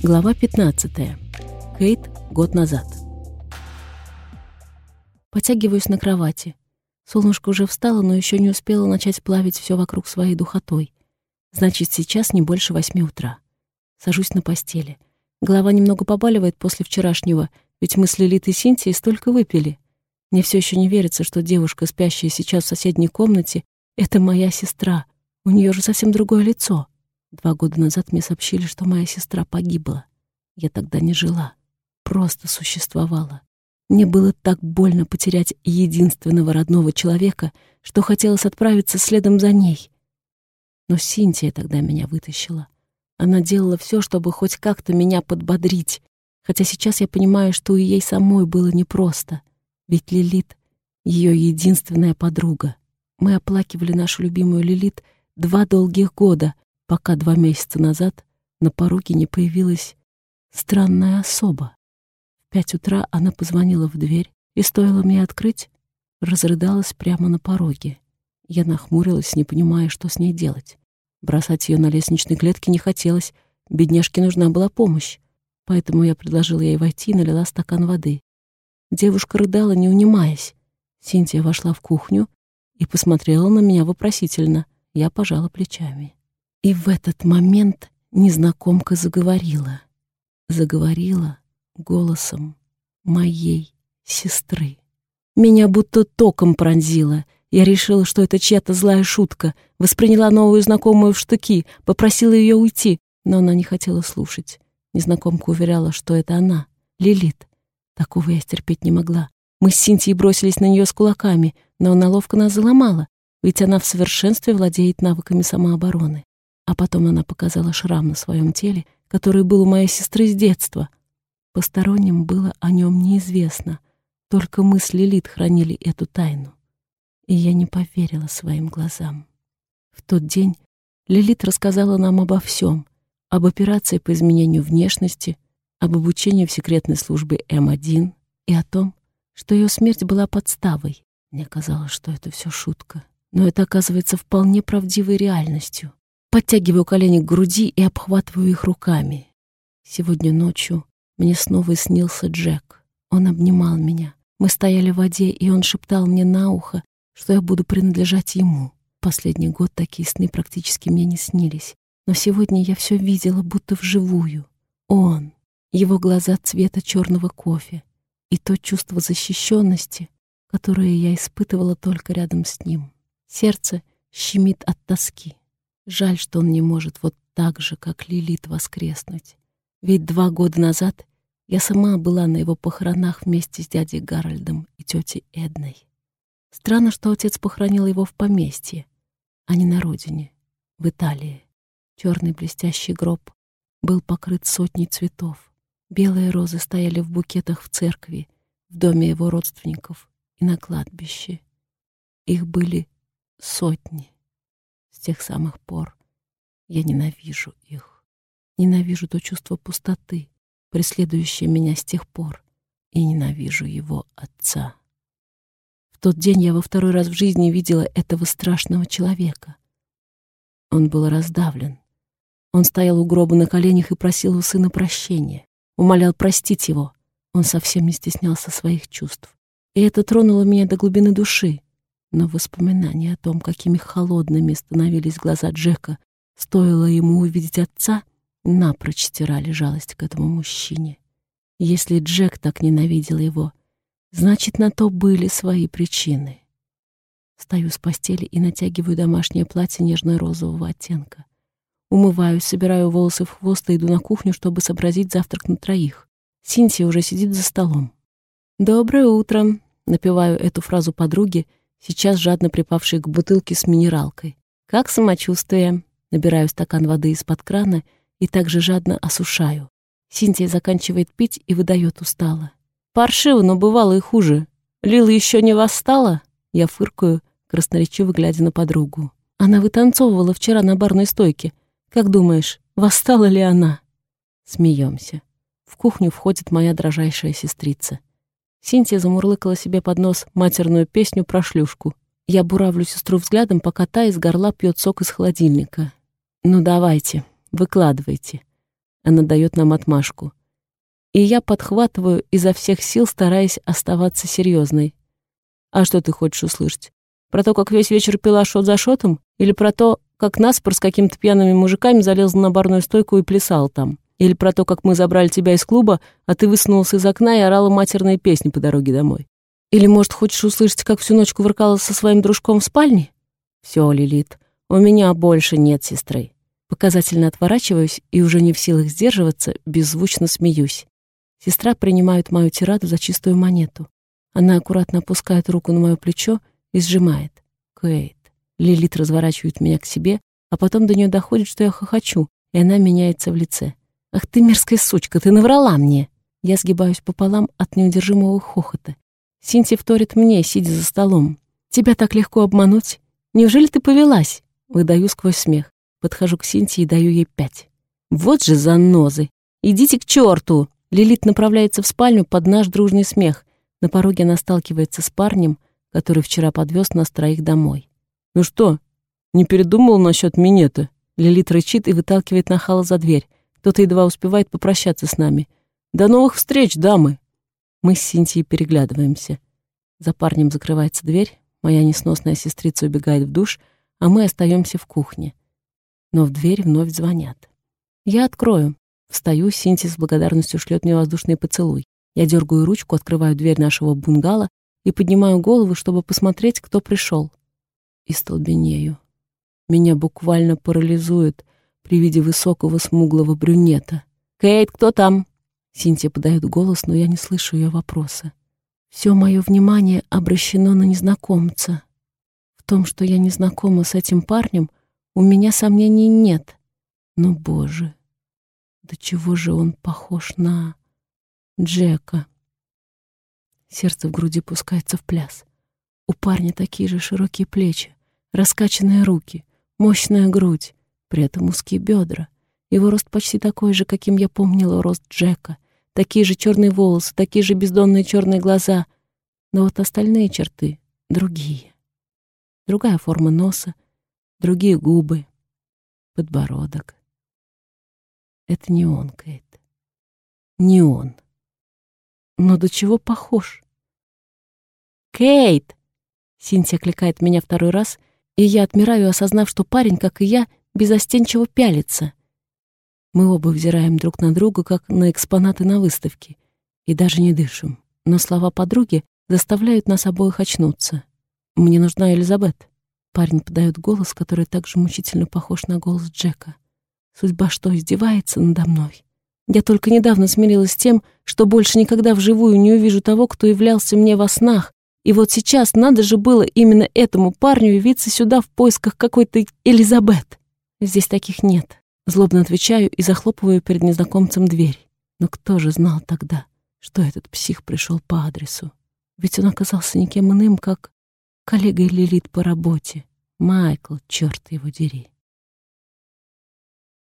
Глава 15. Кейт год назад. Потягиваюсь на кровати. Солнышко уже встало, но еще не успело начать плавить все вокруг своей духотой. Значит, сейчас не больше восьми утра. Сажусь на постели. Голова немного побаливает после вчерашнего, ведь мы с Лилит и Синтией столько выпили. Мне все еще не верится, что девушка, спящая сейчас в соседней комнате, — это моя сестра. У нее же совсем другое лицо. Два года назад мне сообщили, что моя сестра погибла. Я тогда не жила, просто существовала. Мне было так больно потерять единственного родного человека, что хотелось отправиться следом за ней. Но Синтия тогда меня вытащила. Она делала все, чтобы хоть как-то меня подбодрить, хотя сейчас я понимаю, что и ей самой было непросто. Ведь Лилит — ее единственная подруга. Мы оплакивали нашу любимую Лилит два долгих года — пока два месяца назад на пороге не появилась странная особа. В пять утра она позвонила в дверь, и стоило мне открыть, разрыдалась прямо на пороге. Я нахмурилась, не понимая, что с ней делать. Бросать ее на лестничной клетке не хотелось, бедняжке нужна была помощь, поэтому я предложила ей войти и налила стакан воды. Девушка рыдала, не унимаясь. Синтия вошла в кухню и посмотрела на меня вопросительно. Я пожала плечами. И в этот момент незнакомка заговорила. Заговорила голосом моей сестры. Меня будто током пронзило. Я решила, что это чья-то злая шутка, восприняла новую знакомую в штыки, попросила ее уйти, но она не хотела слушать. Незнакомка уверяла, что это она, Лилит. Такого я стерпеть не могла. Мы с Синтией бросились на нее с кулаками, но она ловко нас заломала, ведь она в совершенстве владеет навыками самообороны. А потом она показала шрам на своем теле, который был у моей сестры с детства. Посторонним было о нем неизвестно, только мы с Лилит хранили эту тайну. И я не поверила своим глазам. В тот день Лилит рассказала нам обо всем, об операции по изменению внешности, об обучении в секретной службе М1 и о том, что ее смерть была подставой. Мне казалось, что это все шутка. Но это оказывается вполне правдивой реальностью. Подтягиваю колени к груди и обхватываю их руками. Сегодня ночью мне снова снился Джек. Он обнимал меня. Мы стояли в воде, и он шептал мне на ухо, что я буду принадлежать ему. Последний год такие сны практически мне не снились. Но сегодня я все видела, будто вживую. Он, его глаза цвета черного кофе и то чувство защищенности, которое я испытывала только рядом с ним. Сердце щемит от тоски. Жаль, что он не может вот так же, как Лилит, воскреснуть. Ведь два года назад я сама была на его похоронах вместе с дядей Гарольдом и тетей Эдной. Странно, что отец похоронил его в поместье, а не на родине, в Италии. Черный блестящий гроб был покрыт сотней цветов. Белые розы стояли в букетах в церкви, в доме его родственников и на кладбище. Их были сотни. С тех самых пор я ненавижу их. Ненавижу то чувство пустоты, преследующее меня с тех пор, и ненавижу его отца. В тот день я во второй раз в жизни видела этого страшного человека. Он был раздавлен. Он стоял у гроба на коленях и просил у сына прощения, умолял простить его. Он совсем не стеснялся своих чувств. И это тронуло меня до глубины души. Но воспоминания о том, какими холодными становились глаза Джека, стоило ему увидеть отца, напрочь стирали жалость к этому мужчине. Если Джек так ненавидел его, значит, на то были свои причины. Стою с постели и натягиваю домашнее платье нежно-розового оттенка. Умываюсь, собираю волосы в хвост и иду на кухню, чтобы сообразить завтрак на троих. Синтия уже сидит за столом. «Доброе утро!» — напеваю эту фразу подруге — сейчас жадно припавший к бутылке с минералкой. «Как самочувствие?» Набираю стакан воды из-под крана и также жадно осушаю. Синтия заканчивает пить и выдает устало. «Паршиво, но бывало и хуже. Лила еще не восстала?» Я фыркаю, красноречиво глядя на подругу. «Она вытанцовывала вчера на барной стойке. Как думаешь, восстала ли она?» Смеемся. В кухню входит моя дрожайшая сестрица. Синтия замурлыкала себе под нос матерную песню про шлюшку. Я буравлю сестру взглядом, пока та из горла пьет сок из холодильника. «Ну давайте, выкладывайте». Она дает нам отмашку. И я подхватываю изо всех сил, стараясь оставаться серьезной. А что ты хочешь услышать? Про то, как весь вечер пила шот за шотом? Или про то, как Наспор с какими-то пьяными мужиками залезл на барную стойку и плясал там? Или про то, как мы забрали тебя из клуба, а ты высунулся из окна и орала матерные песни по дороге домой? Или, может, хочешь услышать, как всю ночь кувыркалась со своим дружком в спальне? Все, Лилит, у меня больше нет сестры. Показательно отворачиваюсь и уже не в силах сдерживаться, беззвучно смеюсь. Сестра принимает мою тираду за чистую монету. Она аккуратно опускает руку на мое плечо и сжимает. Кейт. Лилит разворачивает меня к себе, а потом до нее доходит, что я хохочу, и она меняется в лице. «Ах ты мерзкая сучка, ты наврала мне!» Я сгибаюсь пополам от неудержимого хохота. Синти вторит мне, сидя за столом. «Тебя так легко обмануть? Неужели ты повелась?» Выдаю сквозь смех. Подхожу к Синти и даю ей пять. «Вот же занозы! Идите к черту!» Лилит направляется в спальню под наш дружный смех. На пороге она сталкивается с парнем, который вчера подвез нас троих домой. «Ну что, не передумал насчет минета?» Лилит рычит и выталкивает нахала за дверь. Кто-то едва успевает попрощаться с нами. «До новых встреч, дамы!» Мы с Синтией переглядываемся. За парнем закрывается дверь, моя несносная сестрица убегает в душ, а мы остаемся в кухне. Но в дверь вновь звонят. Я открою. Встаю, Синтия с благодарностью шлет мне воздушный поцелуй. Я дергаю ручку, открываю дверь нашего бунгало и поднимаю голову, чтобы посмотреть, кто пришел. И столбенею. Меня буквально парализует при виде высокого смуглого брюнета. «Кейт, кто там?» Синтия подает голос, но я не слышу ее вопроса. Все мое внимание обращено на незнакомца. В том, что я не знакома с этим парнем, у меня сомнений нет. Но, боже, до чего же он похож на Джека? Сердце в груди пускается в пляс. У парня такие же широкие плечи, раскачанные руки, мощная грудь, при этом узкие бедра. Его рост почти такой же, каким я помнила рост Джека. Такие же черные волосы, такие же бездонные черные глаза. Но вот остальные черты другие. Другая форма носа, другие губы, подбородок. Это не он, Кейт. Не он. Но до чего похож? «Кейт!» Синтия кликает меня второй раз, и я отмираю, осознав, что парень, как и я, безостенчиво пялится. Мы оба взираем друг на друга, как на экспонаты на выставке, и даже не дышим. Но слова подруги заставляют нас обоих очнуться. «Мне нужна Элизабет». Парень подает голос, который также мучительно похож на голос Джека. Судьба что, издевается надо мной? Я только недавно смирилась с тем, что больше никогда вживую не увижу того, кто являлся мне во снах, и вот сейчас надо же было именно этому парню явиться сюда в поисках какой-то Элизабет. Здесь таких нет. Злобно отвечаю и захлопываю перед незнакомцем дверь. Но кто же знал тогда, что этот псих пришел по адресу? Ведь он оказался никем иным, как коллегой Лилит по работе. Майкл, черт его дери.